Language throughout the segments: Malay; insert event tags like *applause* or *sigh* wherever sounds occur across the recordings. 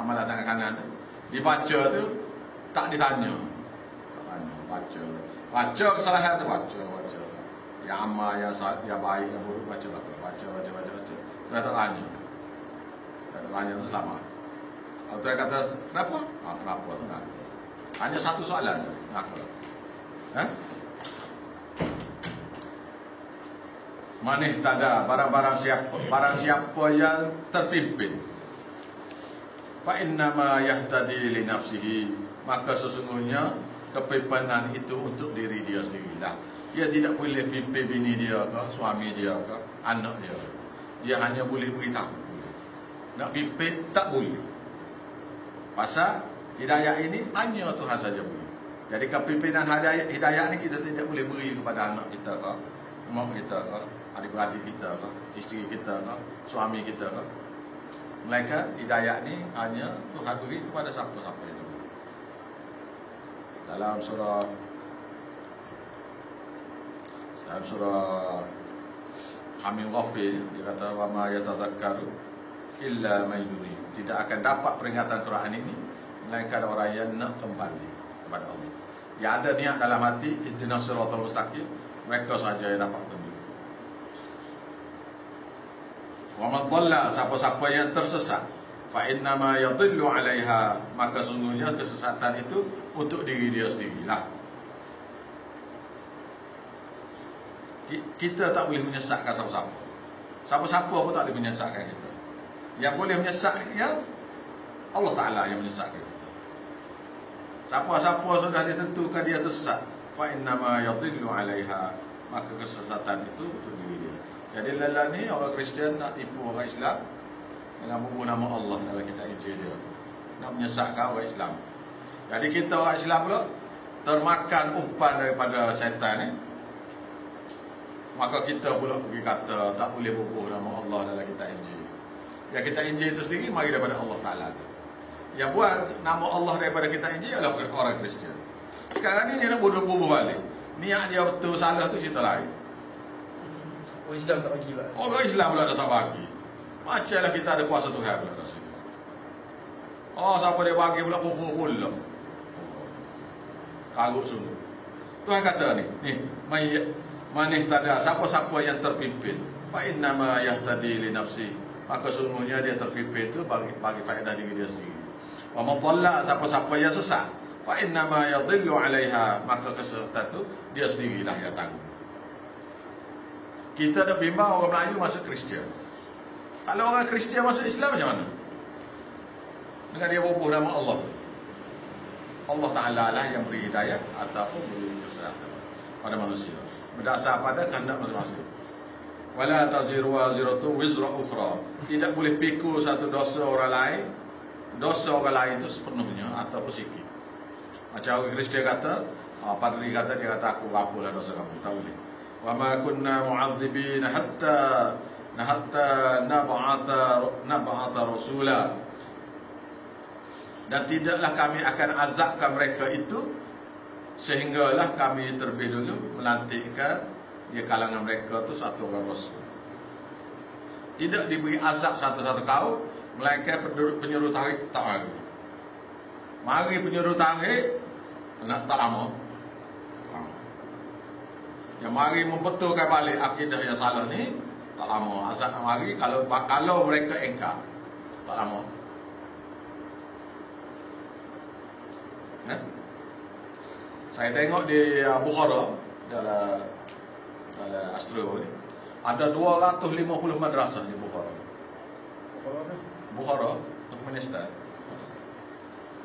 amalan tangan kanan tu. Dibaca tu tak ditanya. Tak tanya baca. Baca kesalahan tu baca baca. Yang amal yang sah- yang baik yang buruk baca baca baca baca baca baca. Tak tanya. Tak tanya tu selamat kalau tu yang kata kenapa? Ah, kenapa tu ngaku hanya satu soalan. Ngaku eh? Manih tada barang-barang siapa barang siapa yang terpimpin fa innama yahtadi li nafsihi. Maka sesungguhnya kepimpinan itu untuk diri dia sendirilah. Dia tidak boleh pimpin bini dia ke suami dia ke anak dia. Dia hanya boleh beritahu. Nak pimpin tak boleh. Pasal hidayah ini hanya Tuhan saja boleh. Jadi kepimpinan hidayah, hidayah ni kita tidak boleh beri kepada anak kita ke mak kita ke adik-beradik kita ke isteri kita ke suami kita ke Melainkan hidayah ni hanya Tuhan beri kepada siapa-siapa itu. Dalam surah dalam surah Hamil Ghafir dia kata wa ma yatadhakkaru illa yunib. Tidak akan dapat peringatan Quran ini melainkan orang yang nak kembali kepada Allah. Yang ada niat dalam hati ihdinas siratal mustaqim mereka saja yang dapat tunjuk. Wa man dhalla siapa-siapa yang tersesat fa inna ma yadhillu 'alaiha maka sungguhnya kesesatan itu untuk diri dia sendirilah. Kita tak boleh menyesatkan siapa-siapa. Siapa-siapa pun tak boleh menyesatkan kita. Yang boleh menyesatkan Allah Taala yang menyesatkan kita. Siapa-siapa sudah ditentukan dia tersesat, fa inna ma yadhillu 'alaiha maka kesesatan itu untuk diri dia. Jadi lelah ni orang Kristian nak tipu orang Islam dengan bubuh nama Allah dalam kitab Injil dia. Nak menyesatkan orang Islam. Jadi kita orang Islam pula termakan umpan daripada syaitan ni. Maka kita pula pergi kata tak boleh bubuh nama Allah dalam kitab Injil. Yang kitab Injil itu sendiri mari daripada Allah Taala. Yang buat nama Allah daripada kitab Injil adalah orang Kristian. Sekarang ni dia nak bubuh balik. Niat dia betul salah tu cerita lain. Orang Islam tak bagi pula. Orang Islam pula dah tak bagi. Macamlah kita ada kuasa Tuhan pula kat situ. Oh, siapa dia bagi pula kufur pula. Kagut sungguh. Tuhan kata ni, ni, manih tada siapa-siapa yang terpimpin. Fa inna ma yahtadi li nafsi. Maka sungguhnya dia terpimpin tu bagi bagi faedah diri dia sendiri. Wa man dhalla siapa-siapa yang sesat. Fa inna ma yadhillu 'alaiha. Maka kesesatan tu dia sendirilah yang tanggung. Kita dah bimbang orang Melayu masuk Kristian. Kalau orang Kristian masuk Islam macam mana? Dengan dia bubuh nama Allah. Allah Ta'ala lah yang beri hidayah ataupun beri kesehatan pada manusia. Berdasar pada kehendak masing-masing. Wala taziru wa ziratu wizra ukhra. Tidak boleh pikul satu dosa orang lain. Dosa orang lain itu sepenuhnya ataupun sikit. Macam orang Kristian kata, ah, padri kata, dia kata aku apalah dosa kamu. Tak boleh wa ma kunna معذبين hatta حتى nab'atha nab'atha rasula dan tidaklah kami akan azabkan mereka itu sehinggalah kami terlebih dulu melantikkan di kalangan mereka tu satu orang rasul. Tidak diberi azab satu-satu kaum melainkan penyuruh tauhid tak mari mari penyuruh tauhid nak tak lama yang mari membetulkan balik akidah yang salah ni tak lama. Azab nak mari kalau kalau mereka engkar tak lama. Eh? saya tengok di uh, Bukhara dalam dalam Astro ni ada 250 madrasah di Bukhara. Bukhara Turkmenistan.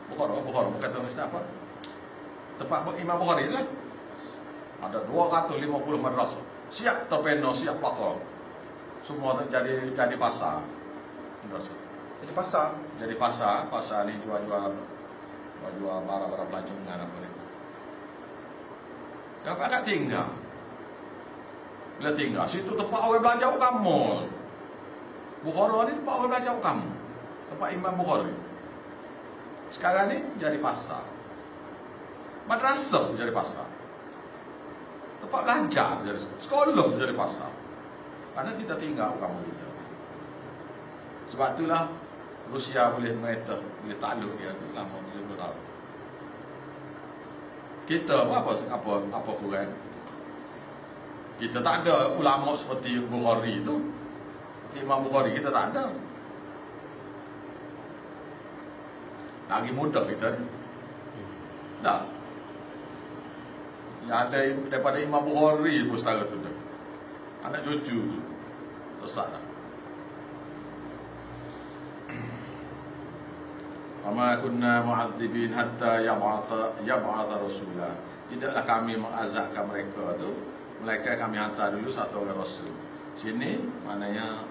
Bukhara Bukhara bukan Turkmenistan apa? Tempat Imam Bukhari lah ada 250 madrasah. Siap terpeno, siap pakar. Semua jadi jadi pasar. Madrasah. Jadi pasar. Jadi pasar, pasar ni jual-jual jual-jual barang-barang pelancongan apa ni. Dapat tak tinggal. Bila tinggal, situ tempat orang belajar kamu. Bukhara ni tempat orang belajar kamu. Tempat Imam Bukhari. Sekarang ni jadi pasar. Madrasah jadi pasar. Tempat belajar jadi sekolah jadi pasar. Karena kita tinggal kamu kita. Sebab itulah Rusia boleh mereta, boleh takluk dia tu selama 70 tahun. Kita apa apa apa, kurang? Kita tak ada ulama seperti Bukhari tu. Seperti Imam Bukhari kita tak ada. Lagi muda kita ni. Tak. Yang ada daripada Imam Bukhari pun setara tu dah. Anak cucu tu. Sesat dah. *clears throat* Wama kunna mu'adzibin hatta yab'atha yab'atha rasulah. Tidaklah kami mengazabkan mereka tu melainkan kami hantar dulu satu orang rasul. Sini maknanya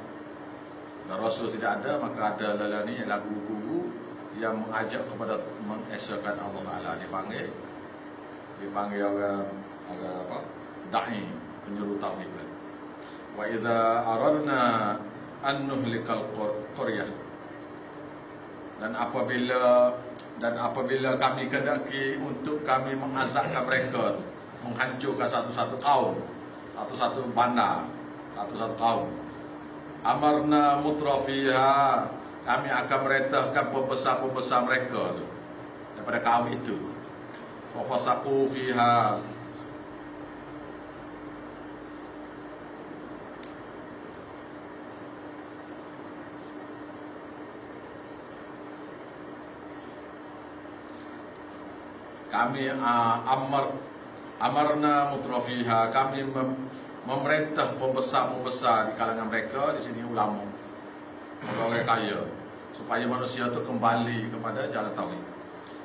kalau rasul tidak ada maka ada lala ni ialah guru-guru yang mengajak kepada mengesahkan Allah Taala dipanggil dipanggil orang orang apa? Dai penjuru tauhid. Wa idza aradna an nuhlikal qaryah dan apabila dan apabila kami kendaki untuk kami mengazabkan mereka menghancurkan satu-satu kaum satu-satu bandar satu-satu kaum amarna mutrafiha kami akan merintahkan pembesar-pembesar mereka tu daripada kaum itu fasaqu fiha. Kami uh, amar amarna mutrafiha kami mem, memerintah pembesar-pembesar di kalangan mereka di sini ulama. Orang kaya. Supaya manusia itu kembali kepada jalan tauhid.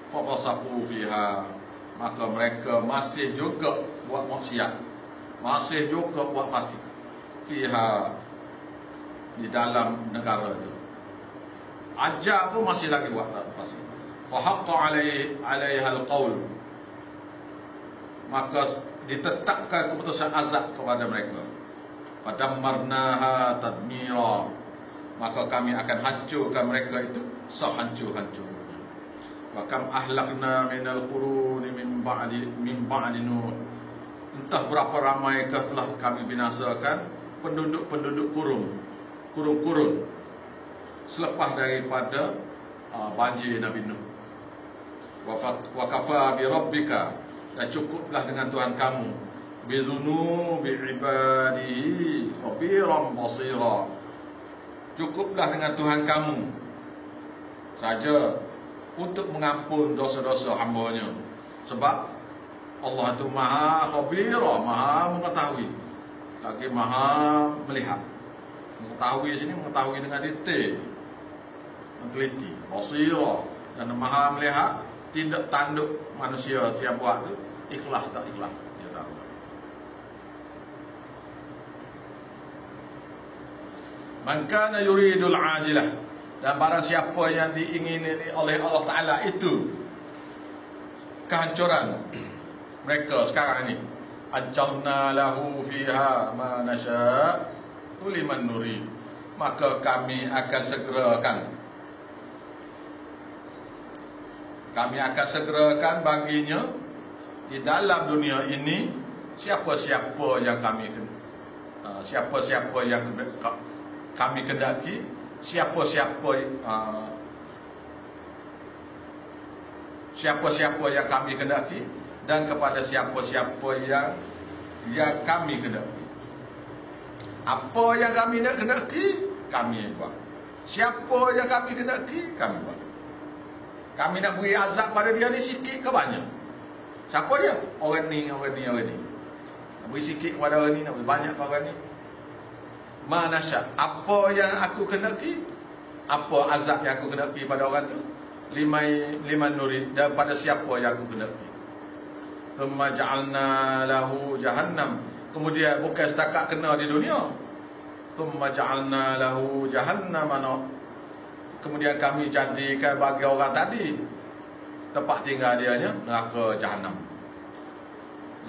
Fa fasaku fiha maka mereka masih juga buat maksiat. Masih juga buat fasik. Fiha di dalam negara itu ajar pun masih lagi buat fasik. Fahaqqa alaihi alaiha alqaul maka ditetapkan keputusan azab kepada mereka. Fadammarnaha tadmira. Maka kami akan hancurkan mereka itu sehancur-hancur kam ahlakna minal quruni min ba'di min ba'di nuh entah berapa ramaikah telah kami binasakan penduduk-penduduk kurun kurun-kurun selepas daripada uh, banjir Nabi Nuh. Wa kafa bi rabbika dan cukuplah dengan Tuhan kamu. Bi ibadihi khabiran basira. Cukuplah dengan Tuhan kamu. Saja untuk mengampun dosa-dosa hamba-Nya. Sebab Allah itu maha khabira maha mengetahui. Lagi maha melihat. Mengetahui sini mengetahui dengan detail. Meneliti basira. Dan maha melihat tindak tanduk manusia tiap buat tu ikhlas tak ikhlas dia tahu. Man kana yuridul ajilah dan barang siapa yang diingini oleh Allah taala itu kehancuran mereka sekarang ni. Ajalna lahu fiha ma nasha liman nuri. Maka kami akan segerakan. Kami akan segerakan baginya di dalam dunia ini siapa-siapa yang kami uh, siapa-siapa yang kami kendaki siapa-siapa uh, siapa-siapa yang kami kendaki dan kepada siapa-siapa yang yang kami kendaki apa yang kami nak kendaki kami buat siapa yang kami kendaki kami buat kami nak beri azab pada dia ni sikit ke banyak? Siapa dia? Orang ni, orang ni, orang ni. Nak beri sikit kepada orang ni, nak beri banyak kepada orang ni. Mana syak? Apa yang aku kenaki? Apa azab yang aku kenaki pada orang tu? Lima, lima nuri. Daripada siapa yang aku kenaki? Thumma ja'alna lahu jahannam. Kemudian bukan setakat kena di dunia. Thumma ja'alna lahu jahannam. Kemudian kami jadikan bagi orang tadi tempat tinggal dia nya neraka jahanam.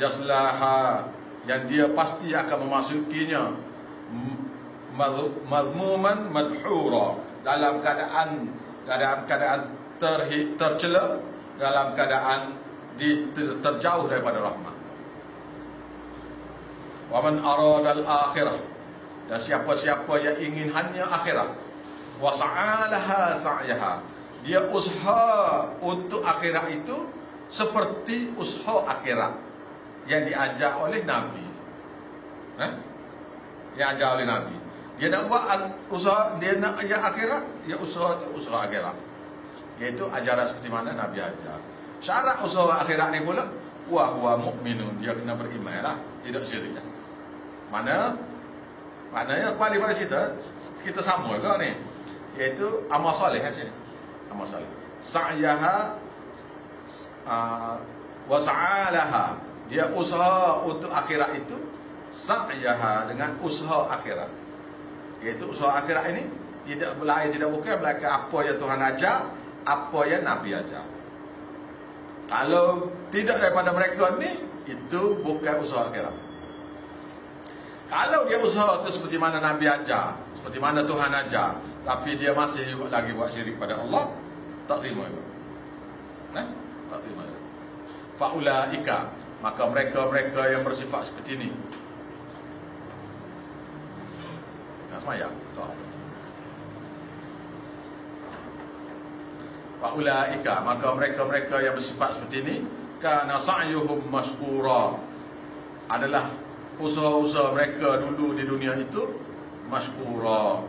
Jaslaha yang dia pasti akan memasukinya mazmuman madhura. Dalam keadaan keadaan keadaan ter, tercela dalam keadaan di, ter, terjauh daripada rahmat. Wa man arada al-akhirah dan siapa-siapa yang ingin hanya akhirat. Wa sa'alaha sa'yaha. Dia usaha untuk akhirat itu seperti usaha akhirat yang diajar oleh nabi. Eh? yang diajar oleh nabi dia nak buat usaha dia nak ajar akhirat dia usaha usaha akhirat. Iaitu ajaran seperti mana nabi ajar. Syarat usaha akhirat ni pula wa huwa mu'minun dia kena beriman lah tidak syirik mana maknanya kembali pada cerita? Kita sama ke ni? Iaitu amal soleh kat sini. Amal soleh. Sa'yaha uh, wa sa'alaha. Dia usaha untuk akhirat itu sa'yaha dengan usaha akhirat iaitu usaha akhirat ini tidak berlain tidak bukan melainkan apa yang Tuhan ajar apa yang Nabi ajar. Kalau tidak daripada mereka ni Itu bukan usaha akhirat. Kalau dia usaha tu seperti mana Nabi ajar Seperti mana Tuhan ajar Tapi dia masih lagi buat syirik pada Allah Tak terima itu eh? Tak terima itu Fa'ula'ika Maka mereka-mereka yang bersifat seperti ini Nak semayang. Tak faulaika maka mereka-mereka yang bersifat seperti ini kana sa'yuhum mashkura. Adalah usaha-usaha mereka dulu di dunia itu mashkura.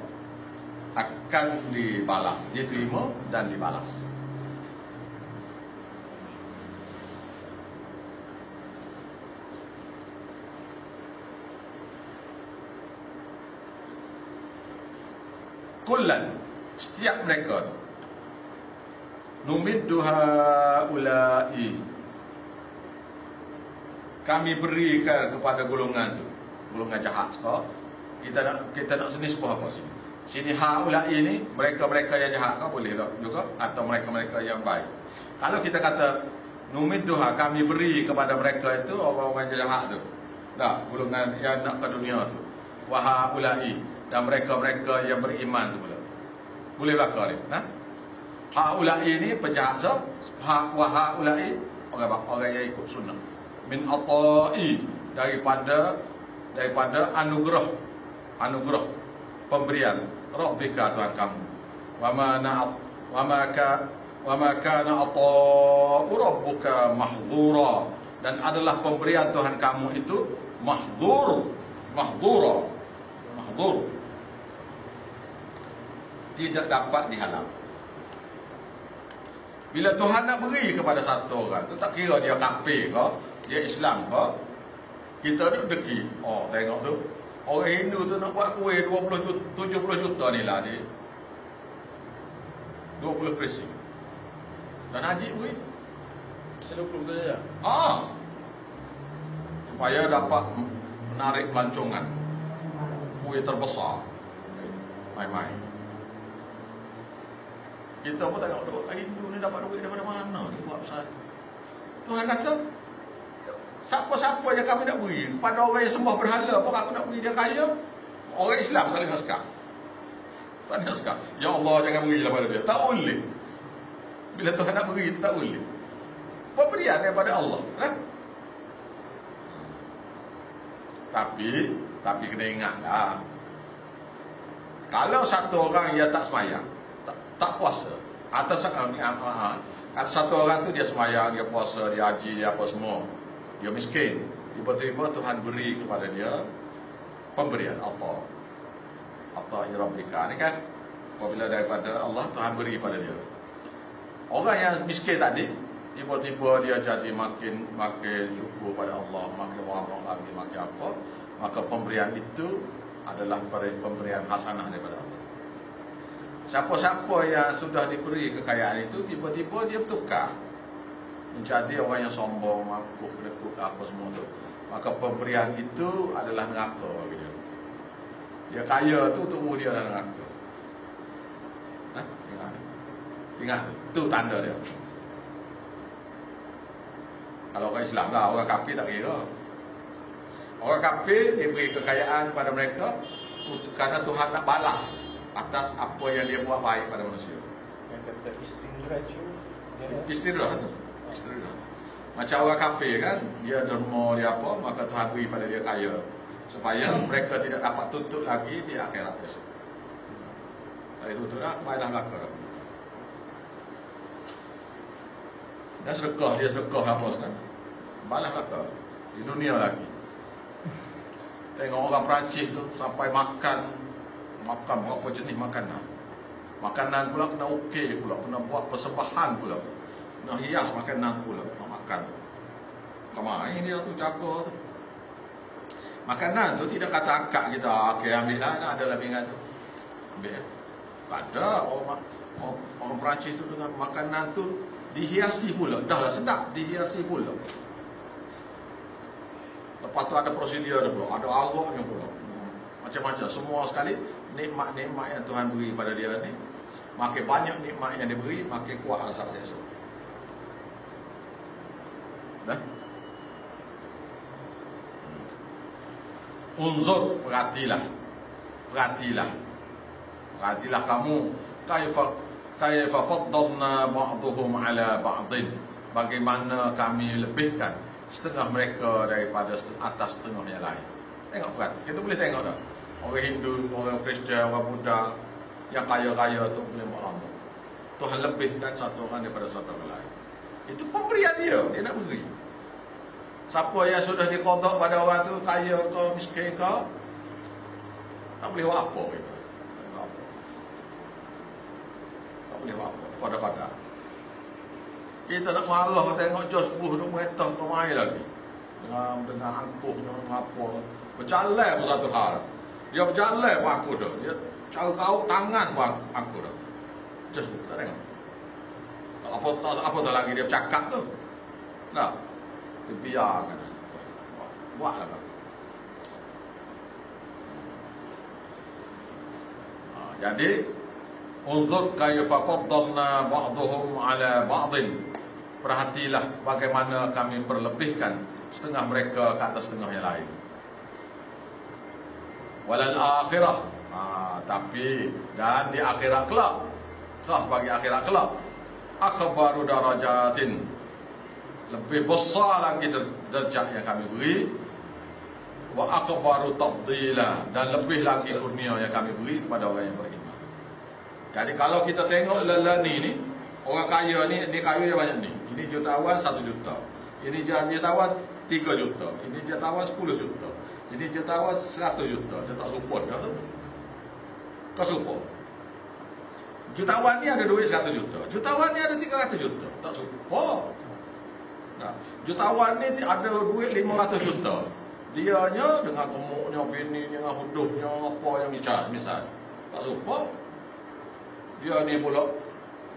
Akan dibalas diterima dan dibalas kullan. Setiap mereka tu. Numiddu haula'i. Kami berikan kepada golongan tu. Golongan jahat so, kita nak kita nak senis apa sini? Sini haula'i ni mereka-mereka yang jahat kau boleh tak juga. Atau mereka-mereka yang baik. Kalau kita kata numiddu ha kami beri kepada mereka itu orang-orang jahat tu. Dah golongan yang nak ke dunia tu. Wa haula'i dan mereka-mereka yang beriman tu pula. Boleh belaka ni ha? Haulai ini penjahat so. Ha wa haulai orang orang yang ikut sunnah. Min ata'i daripada daripada anugerah. Anugerah pemberian. Rabbika Tuhan kamu. Wa ma na'at wa ma ka wa ma kana ata'u rabbuka mahdzura dan adalah pemberian Tuhan kamu itu mahdzur mahdzura mahdzur tidak dapat dihalang bila Tuhan nak beri kepada satu orang tu tak kira dia kafir ke, dia Islam ke, kita ni deki. Oh, tengok tu. Orang Hindu tu nak buat kuih 20 juta, 70 juta ni lah dia. 20 krisi. Dan haji. Bisa 20 betul je? Ah. Supaya dapat menarik pelancongan. Kuih terbesar. Main-main. Kita pun tengok tu, Hindu ni dapat duit daripada mana ni buat besar. Tuhan kata, siapa-siapa yang kami nak beri, pada orang yang sembah berhala pun aku nak beri dia kaya, orang Islam tak dengar sekar. Tak dengar sekar. Ya Allah jangan berilah pada dia. Tak boleh. Bila Tuhan nak beri, itu tak boleh. Pemberian daripada Allah. Kan? Tapi, tapi kena ingatlah. Kalau satu orang yang tak semayang, tak puasa. Atas ni uh, uh, uh, satu orang tu dia semayang dia puasa dia haji dia apa semua. Dia miskin. Tiba-tiba Tuhan beri kepada dia pemberian apa? Apa irabika ni kan apabila daripada Allah Tuhan beri kepada dia. Orang yang miskin tadi tiba-tiba dia jadi makin makin syukur pada Allah makin warak lagi makin apa. Maka pemberian itu adalah pemberian hasanah daripada Allah Siapa-siapa yang sudah diberi kekayaan itu Tiba-tiba dia bertukar. Menjadi orang yang sombong Makuk, lekuk, apa semua tu. Maka pemberian itu adalah neraka gitu. Dia kaya tu untuk dia dalam neraka. Hah? Ingat Ingat tu tanda dia. Kalau orang Islam lah Orang kafir tak kira. Orang kafir diberi kekayaan pada mereka Kerana Tuhan nak balas atas apa yang dia buat baik pada manusia. Yang kata tu. Istinraj tu. Istinraj. Macam orang kafir kan, dia derma dia apa, maka Tuhan beri pada dia kaya. Supaya mereka tidak dapat tuntut lagi di akhirat besok. Hari tu dah baiklah belaka. Dah sedekah dia sedekah apa sekarang. Balas belaka. Di dunia lagi. Tengok orang Perancis tu sampai makan makan berapa jenis makanan. Makanan pula kena okey pula, kena buat persembahan pula. Kena hias makanan pula, nak makan. Kemana dia tu jaga. Makanan tu tidak kata akak kita, okey ambil lah, ada lebih ingat tu. Ambil ya. Tak ada orang, orang, orang Perancis tu dengan makanan tu dihiasi pula. Dah lah sedap, dihiasi pula. Lepas tu ada prosedur dia pula, ada araknya pula. Macam-macam, semua sekali nikmat-nikmat yang Tuhan beri pada dia ni. Makin banyak nikmat yang diberi, makin kuat asap sesok. Dah? Unzur, perhatilah. Perhatilah. Perhatilah kamu. Kaifa kaifa faddalna ba'duhum ala ba'din. Bagaimana kami lebihkan setengah mereka daripada atas setengah yang lain. Tengok perhati. Kita boleh tengok dah. Orang Hindu, orang Kristian, orang Buddha yang kaya-kaya tu boleh mengamu. Tuhan lebihkan satu orang daripada satu orang lain. Itu pemberian dia. Dia nak beri. Siapa yang sudah dikodok pada orang tu kaya ke miskin ke tak boleh buat apa gitu. Tak boleh buat apa. Pada-pada. Kita nak marah tengok Jos Bush tu meretah ke main lagi. Dengan dengan angkuh dengan apa. Berjalan pun satu hal. Dia berjalan pun aku tu. Dia cara kau tangan pun aku. Jos Bush tak tengok. Apa tak apa tak lagi dia bercakap tu. Nah. Dia biarkan. Buatlah kan. Ha, jadi Unzur kayfa faddalna ba'dhum ala ba'din. Perhatilah bagaimana kami perlebihkan setengah mereka ke atas setengah yang lain. Walal akhirah. Ha, tapi dan di akhirat kelak. Khas bagi akhirat kelak. Akbaru darajatin. Lebih besar lagi derajat yang kami beri. Wa akbaru tafdila dan lebih lagi kurnia yang kami beri kepada orang yang beriman. Jadi kalau kita tengok lelani ni, orang kaya ni, ni kaya yang banyak ni. Ini jutawan satu juta. Ini jutawan tiga juta. Ini jutawan sepuluh juta. Ini jutawan seratus juta. Dia tak support kau tu. Kau support. Jutawan ni ada duit seratus juta. Jutawan ni ada tiga ratus juta. Tak support. Nah, jutawan ni ada duit lima ratus juta. Dianya dengan gemuknya, bininya, dengan huduhnya, apa yang misal. misal. Tak support. Dia ni pula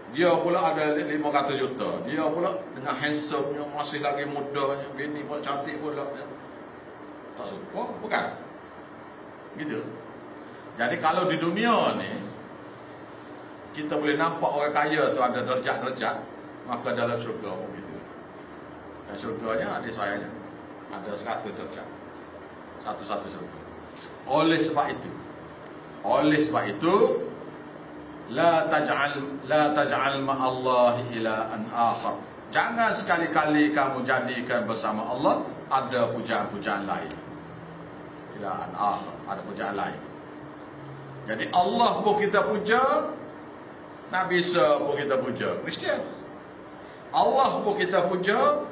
Dia pula ada 500 juta Dia pula dengan handsome Masih lagi mudanya Bini pun cantik pula Tak suka Bukan? Gitu. Jadi kalau di dunia ni Kita boleh nampak orang kaya tu Ada derjat-derjat Maka dalam syurga pun gitu. Dan syurganya ada sayanya Ada 100 derjat Satu-satu syurga. Oleh sebab itu Oleh sebab itu la taj'al la taj'al Allah ila an akhar. Jangan sekali-kali kamu jadikan bersama Allah ada pujaan-pujaan lain. Ila an akhar, ada pujaan lain. Jadi Allah pun kita puja, Nabi Isa pun kita puja, Kristian. Allah pun kita puja,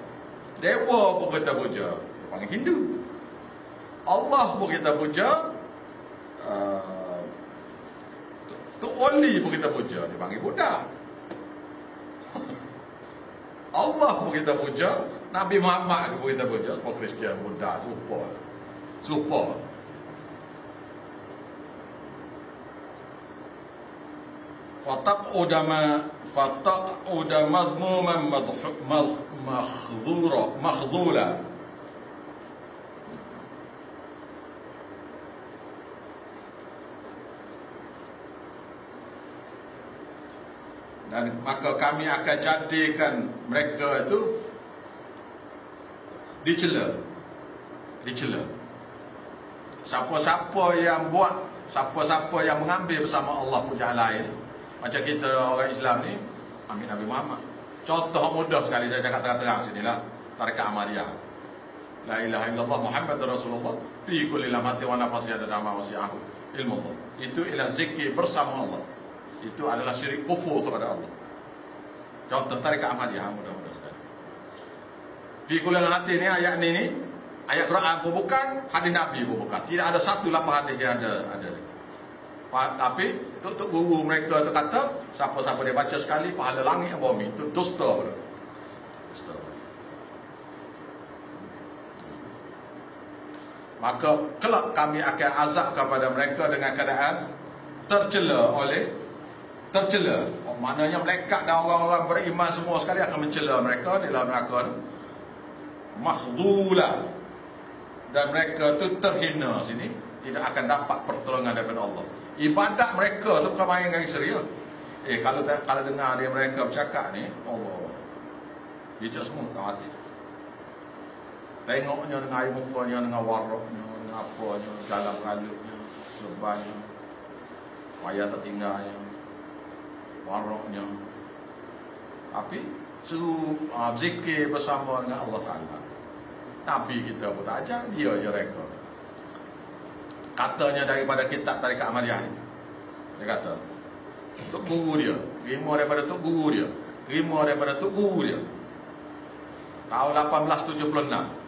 dewa pun kita puja, panggil Hindu. Allah pun kita puja, uh, Tu oli pun kita puja. Dia panggil Buddha. *laughs* Allah pun kita puja Nabi Muhammad pun kita puja. Kristian Buddha Super Super Fatak udama Fatak udama Mazmuman Makhdura Makhdula dan maka kami akan jadikan mereka itu dicela. Dicela siapa-siapa yang buat siapa-siapa yang mengambil bersama Allah pujaan lain. Macam kita orang Islam ni ambil Nabi Muhammad. Contoh mudah sekali saya cakap terang-terang sini lah. Tarikat Amaliyah La ilaha illallah Muhammad Rasulullah. Fi kulli lamati wa nafasi ada nama wasi'ahu ilmu Allah itu ialah zikir bersama Allah. Itu adalah syirik kufur kepada Allah. Contoh tarikat Ahmadiyah mudah-mudahan sekali. Fi kulal hati ni ayat ni ni ayat Quran pun bukan, hadis Nabi pun bukan. Tidak ada satu lafaz hadis yang ada ada. Tapi untuk guru mereka tu kata siapa-siapa dia baca sekali pahala langit dan bumi itu dusta. Dusta. Maka kelak kami akan azab kepada mereka dengan keadaan tercela oleh tercela. Oh, maknanya mereka dan orang-orang beriman semua sekali akan mencela mereka di dalam neraka tu. Dan mereka tu terhina sini tidak akan dapat pertolongan daripada Allah. Ibadat mereka tu bukan main dengan serius. Eh kalau kalau dengar dia mereka bercakap ni, Allah. Dia semua kau mati. Tengoknya dengan air mukanya, dengan waraknya, dengan apanya, dalam kalutnya, sebanya, wayar tertinggalnya, waraknya. Tapi, suruh uh, zikir bersama dengan Allah Ta'ala. Nabi kita pun tak ajar, dia je rekod. Katanya daripada kitab Tarikat Ahmadiyah Dia kata, Tok Guru dia, terima daripada Tok Guru dia, terima daripada Tok Guru dia. Tahun 1876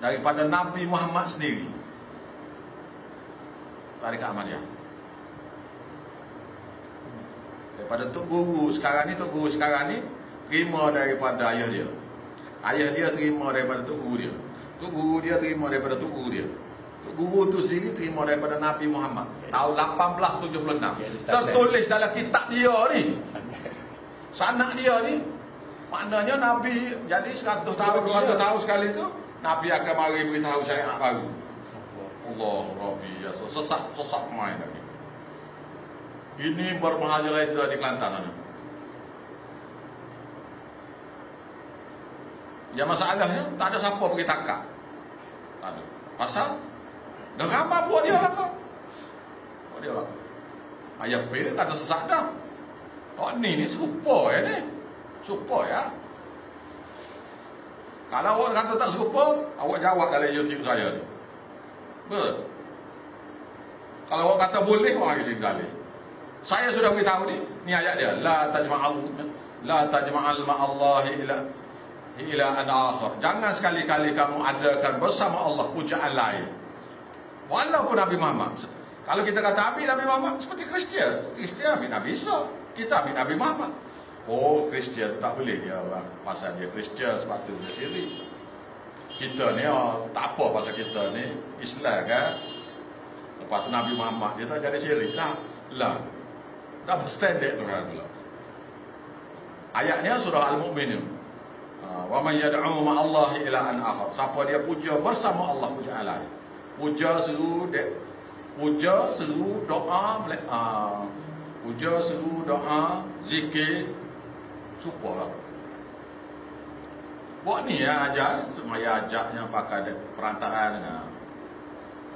daripada Nabi Muhammad sendiri. Tarikat Ahmadiyah. Daripada Tok Guru sekarang ni, Tok Guru sekarang ni terima daripada ayah dia. Ayah dia terima daripada Tok Guru dia. Tok Guru dia terima daripada Tok Guru dia. Tok Guru tu sendiri terima daripada Nabi Muhammad tahun 1876. Tertulis dalam kitab dia ni. Sanak dia ni. Maknanya Nabi jadi 100 tahun, 200 tahun sekali tu Nabi akan mari beritahu syariat baru. Allah Rabbi ya sesat sesat main lagi. Ini bermahajalah itu di Kelantan ada. Ya masalahnya tak ada siapa pergi tangkap. Tak ada. Pasal dah ramai buat dia lah kau. Buat dia lah. Ayah P dia kata sesat dah. Oh ni ni serupa ya ni. Serupa ya. Kalau awak kata tak serupa, awak jawab dalam YouTube saya ni. Betul? Kalau awak kata boleh, awak lagi sekali. Saya sudah beritahu ni, ni ayat dia. La tajma'al la tajma'al ma'allahi ila ila an akhir. Jangan sekali-kali kamu adakan bersama Allah pujaan lain. Walaupun Nabi Muhammad. Kalau kita kata ambil Nabi Muhammad seperti Kristian, Kristian ambil Nabi Isa, kita ambil Nabi Muhammad. Oh Kristian tak boleh dia orang pasal dia Kristian sebab tu dia. Kita ni oh, tak apa pasal kita ni Islam kan. Lepas tu Nabi Muhammad dia tak jadi syirik lah. Lah. Dah standard tu kan pula. Ayatnya surah Al-Mu'minun. Ha, wa man yad'u ma'allahi ila an akhar. Siapa dia puja bersama Allah puja lain. Puja seru de puja seru doa ha, puja seru doa zikir. Supa lah. Buat ni ya ajar Semaya ajaknya pakai perantaraan. Dengan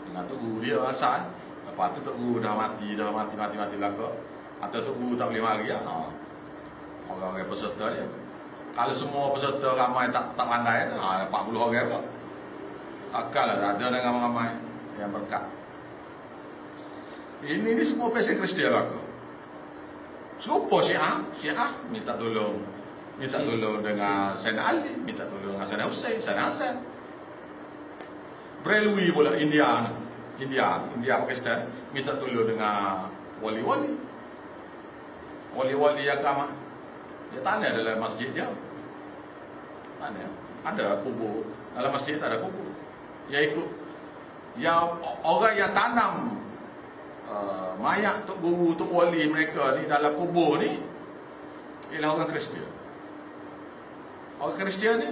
Dengan tu guru dia asal. Lepas tu tu guru dah mati Dah mati-mati-mati belakang. Atau tu guru tak boleh mari ya. Orang-orang peserta dia Kalau semua peserta ramai tak tak pandai ha, 40 orang pula Akal lah ada dengan ramai Yang berkat Ini ni semua pesen Kristian lah Serupa Syiah, Syiah minta tolong minta tolong dengan Sayyidina Ali, minta tolong dengan Sayyidina Hussein, Sayyidina Hassan. Brelwi pula India, India, India Pakistan minta tolong dengan wali-wali. Wali-wali yang agama. Dia tanya dalam masjid dia. Tanya, ada kubur. Dalam masjid tak ada kubur. Yang ikut yang orang yang tanam uh, mayat tok guru tok wali mereka ni dalam kubur ni ialah orang Kristian. Orang Kristian ni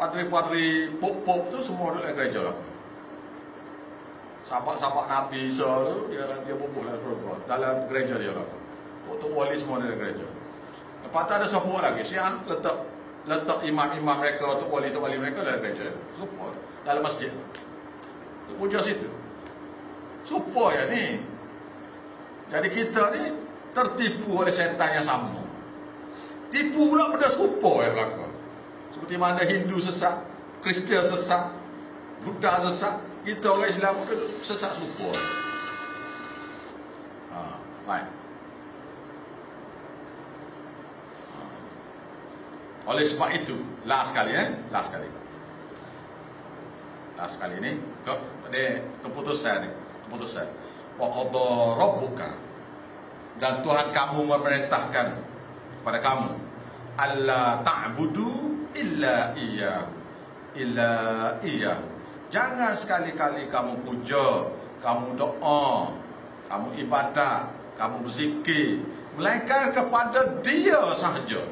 padri-padri pop-pop tu semua dalam gereja lah. Sahabat-sahabat Nabi Isa tu dia dia bubuk lah dalam gereja dia lah. Tok wali semua dalam gereja. Lepas tu ada sebuah lagi siang letak letak imam-imam mereka tok wali tok wali mereka dalam gereja. Support dalam masjid. Tok puja situ. Supaya ni Jadi kita ni Tertipu oleh setan yang sama Tipu pula benda serupa yang berlaku Seperti mana Hindu sesat Kristian sesat Buddha sesat Kita orang Islam pun sesat serupa ha. Baik. Oleh sebab itu, last sekali eh, last sekali. Last sekali ni ke ni keputusan ni, keputusan. Wa qadha rabbuka. Dan Tuhan kamu memerintahkan kepada kamu alla ta'budu illa iya illa iya jangan sekali-kali kamu puja kamu doa kamu ibadat kamu berzikir. Melainkan kepada dia sahaja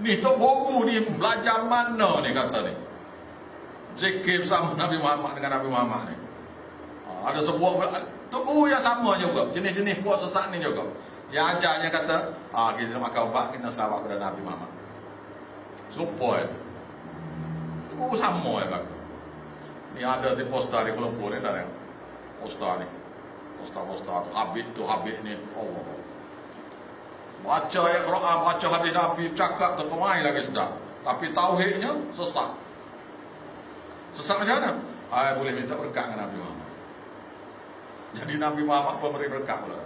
ni tok guru ni belajar mana ni kata ni? Zikir bersama Nabi Muhammad dengan Nabi Muhammad ni. Ha, ada sebuah tok guru yang sama juga jenis-jenis buat sesat ni juga. Yang ajarnya kata ah kita nak makan ubat kita selawat kepada Nabi Muhammad. Supaya tok guru sama ya kata ni ada di poster di Kuala Lumpur ni dah tengok poster ni. Poster-poster habis tu habis ni. Allah Baca ayat Quran, baca hadis Nabi, cakap tu pemain lagi sedap. Tapi tauhidnya sesat. Sesat macam mana? Ay, boleh minta berkat dengan Nabi Muhammad. Jadi Nabi Muhammad pun beri berkat pula.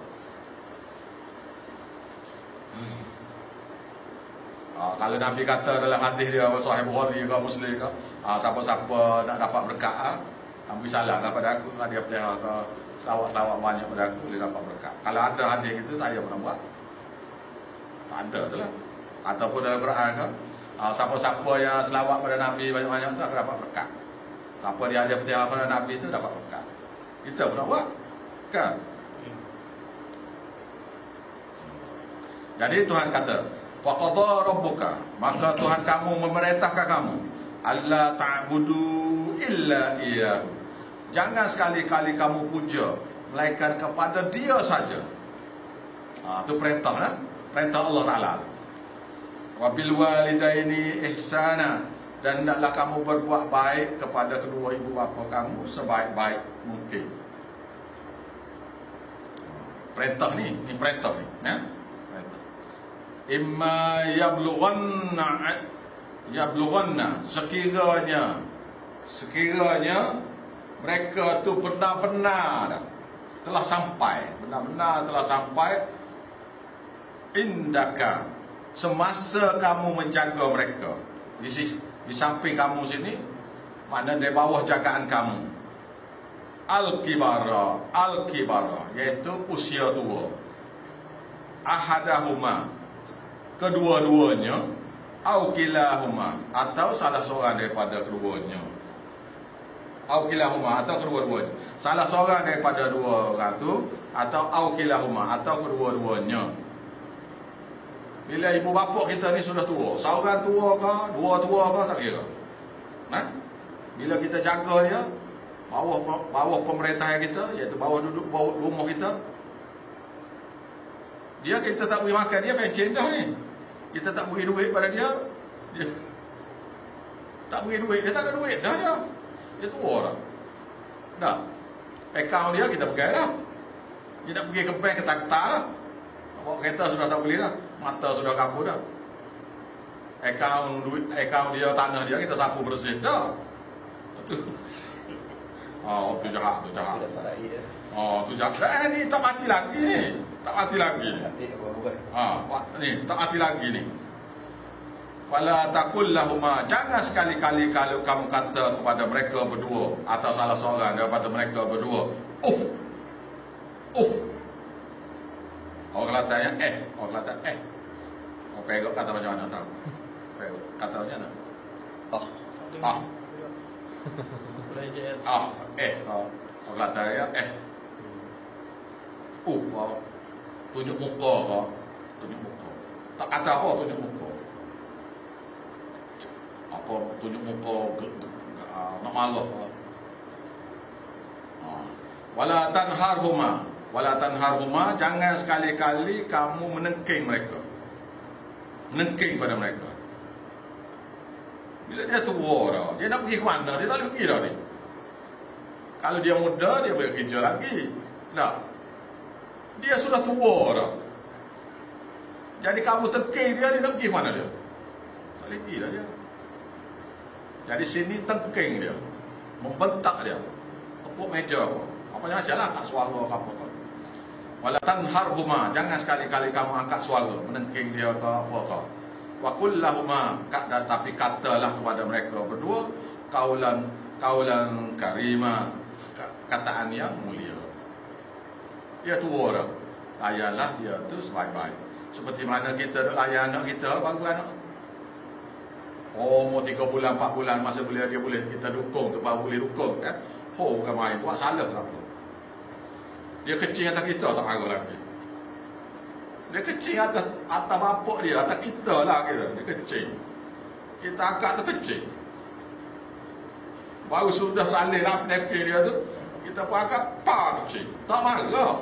Ha, kalau Nabi kata dalam hadis dia Sahih Bukhari ke Muslim ke ha, Siapa-siapa nak dapat berkat ha, Nabi salam lah pada aku Dia pelihara ke Selawat-selawat banyak pada aku Boleh dapat berkat Kalau ada hadis itu saya pernah buat Tak ada tu lah Ataupun dalam Quran ha, Siapa-siapa yang selawat pada Nabi Banyak-banyak tu akan dapat berkat Siapa dia ada pelihara pada Nabi itu dapat berkat Kita pernah buat Kan Jadi Tuhan kata Faqadha rabbuka maka Tuhan kamu memerintahkan kamu alla ta'budu illa iyyahu. Jangan sekali-kali kamu puja melainkan kepada Dia saja. Ha tu perintah kan? Perintah Allah Taala. Wa bil walidaini ihsana dan hendaklah kamu berbuat baik kepada kedua ibu bapa kamu sebaik-baik mungkin. Perintah ni, ni perintah ni, ya imma yablughanna yablughanna sekiranya sekiranya mereka tu benar-benar telah sampai benar-benar telah sampai indaka semasa kamu menjaga mereka? Di, di samping kamu sini mana di bawah jagaan kamu? Al-kibara al-kibara iaitu usia tua. Ahadahuma kedua-duanya au kilahuma atau salah seorang daripada keduanya. Au kilahuma atau kedua-duanya. Salah seorang daripada dua orang tu atau au kilahuma atau kedua-duanya bila ibu bapa kita ni sudah tua. Seorang tua ke dua tua ke tak kira. Ha? bila kita jaga dia bawah bawah pemerintahan kita iaitu bawah duduk bawah rumah kita dia kita tak boleh makan. Dia pencen dah ni. Kita tak beri duit pada dia dia *laughs* tak beri duit. Dia tak ada duit. Dah dia. Dia tua dah. Dah. Akaun dia kita pegang dah. Dia nak pergi ke bank ketak-ketak dah. Bawa kereta sudah tak boleh dah mata sudah kabur dah akaun duit akaun dia tanah dia kita sapu bersih dah tu Oh, tu jahat, tu jahat. Oh, tu jahat. Eh, ni tak mati lagi ni. Tak mati lagi ni. Ha, ni tak mati lagi ni. Fala takul lahuma jangan sekali-kali kalau kamu kata kepada mereka berdua atau salah seorang daripada mereka berdua, uff. Uff. Orang Kelantan eh, orang Kelantan eh. Perak kata macam mana tahu? Perak kata macam mana? Ah. Ah. Ah, eh. Oh. Orang Kelantan ya eh. Uh, wow. tunjuk muka ke? Tunjuk muka. Tak kata apa tunjuk muka. Apa tunjuk muka ge, ge, ge, uh, nak marah ke? Uh. Wala tanharhuma, wala tanharhuma, jangan sekali-kali kamu menengking mereka. Menengking pada mereka. Bila dia tua dah, dia nak pergi ke mana? Dia tak boleh pergi dah ni. Kalau dia muda, dia boleh kerja lagi. Tak. Dia sudah tua dah. Jadi kamu tekik dia, dia nak pergi mana dia? Tak boleh pergi dah dia. Jadi sini tengking dia. Membentak dia. Tepuk meja apa. Apa macam lah, tak suara apa apa. Wala tanharhuma, jangan sekali-kali kamu angkat suara menengking dia ke apa ke. Wa qul lahuma, tapi katalah kepada mereka berdua kaulan kaulan karima, kataan yang mulia. Dia tua dah. Layanlah dia tu sebaik-baik. Seperti mana kita layan anak kita baru anak. Oh, umur 3 bulan, 4 bulan masa boleh dia boleh kita dukung tu baru boleh dukung kan. Oh, bukan main. Buat salah ke apa. Dia kecil atas kita tak marah lagi. Dia kecil atas atas bapak dia, atas kita lah kira. Dia kecil. Kita akak tu kecil. Baru sudah salin lah napkin dia tu. Kita pun akak, pa kecil. Tak marah.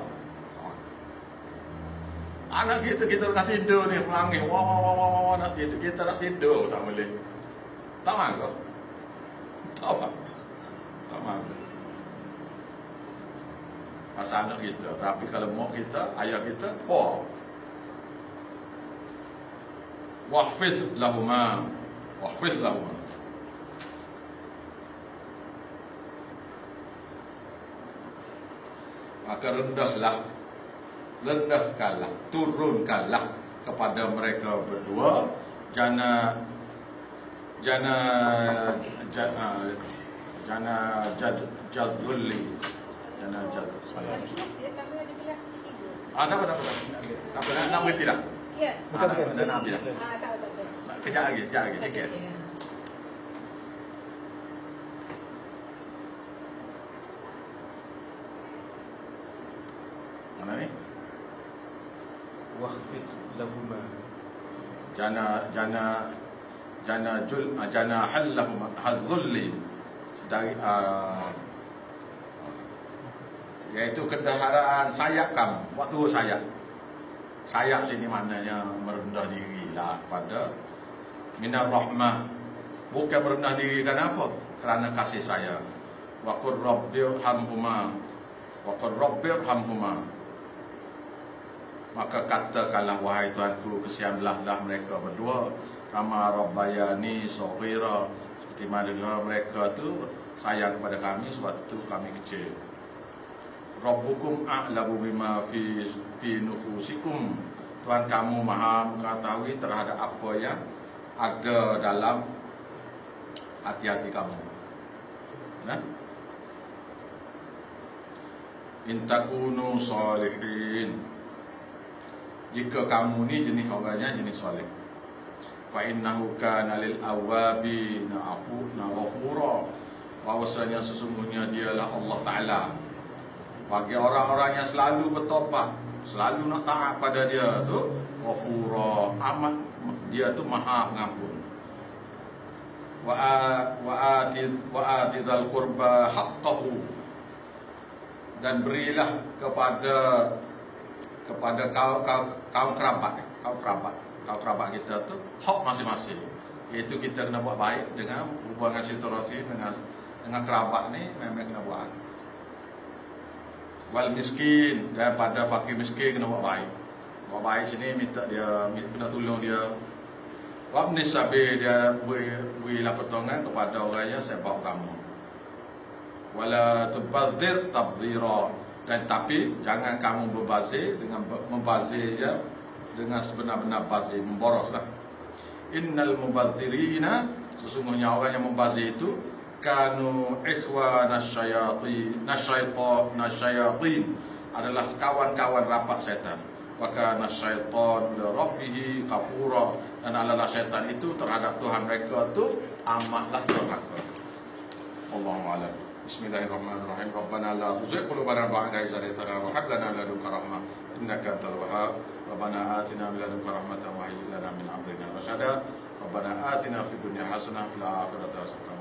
Anak kita, kita nak tidur ni, melangis. Wah, wah, wah, wah, wah, nak tidur. Kita nak tidur, tak boleh. Tak marah. Tak marah. Tak marah. Pasal anak kita. Tapi kalau mak kita, ayah kita, wah. Wahfiz lahumah. Wahfiz lahumah. Maka rendahlah rendahkanlah, turunkanlah kepada mereka berdua jana jana jana jana jad jana jad Ah, tak apa, tak apa. Tak apa, nak, nak berhenti dah. Ya. Ah, nak, nak, nak habis dah. Ah, tak apa, tak apa. Kejap lagi, kejap lagi, sikit. Mana ni? Wahfid lahuma Jana jana jana jul ah, jana halahum hadzulli dari uh, iaitu kendaharaan sayap kamu. Waktu sayap sayap sini maknanya merendah diri lah pada minar rahmah bukan merendah diri kenapa kerana kasih sayang. Wa qur rabbirhamhuma wa qur rabbirhamhuma Maka katakanlah wahai Tuanku kesianlah mereka berdua. Kama rabbayani saghira. Seperti mana mereka tu sayang kepada kami sebab tu kami kecil. Rabbukum a'lamu bima fi fi nufusikum. Tuhan kamu Maha mengetahui terhadap apa yang ada dalam hati-hati kamu. Nah. Intakunu salihin jika kamu ni jenis orangnya jenis soleh fa innahu kana lil awabi na'fu na'ghafura bahwasanya sesungguhnya dialah Allah taala bagi orang-orang yang selalu bertobat selalu nak taat pada dia tu ghafura amat dia tu maha pengampun. Wa wa atid wa atidal qurba haqqahu. Dan berilah kepada kepada kaum kaum kaum kerabat kaum kerabat kaum kerabat kita tu hak masing-masing. Iaitu kita kena buat baik dengan hubungan silaturahmi dengan dengan kerabat ni memang kena buat wal miskin daripada fakir miskin kena buat baik. Buat baik sini minta dia kena tolong dia. Wabni sabi dia beri berilah pertolongan kepada orang yang sebab kamu. Wala tubadzir tabdzira dan tapi jangan kamu berbazir dengan membazir ya dengan sebenar-benar bazir memboroslah. Innal mubadzirina sesungguhnya orang yang membazir itu kanu ikhwan asyayatin asyaitan asyayatin adalah kawan-kawan rapat setan. Maka nasyaitan li rabbih kafura dan adalah setan itu terhadap Tuhan mereka tu amatlah durhaka Allahu a'lam. Bismillahirrahmanirrahim. Rabbana la tuzigh qulubana ba'da idh hadaytana wa hab lana min ladunka rahmah. Innaka antal wahhab. Rabbana atina min ladunka rahmatan wa hayyina min amrina rashada. Rabbana atina fid dunya hasanah wa fil akhirati hasanah.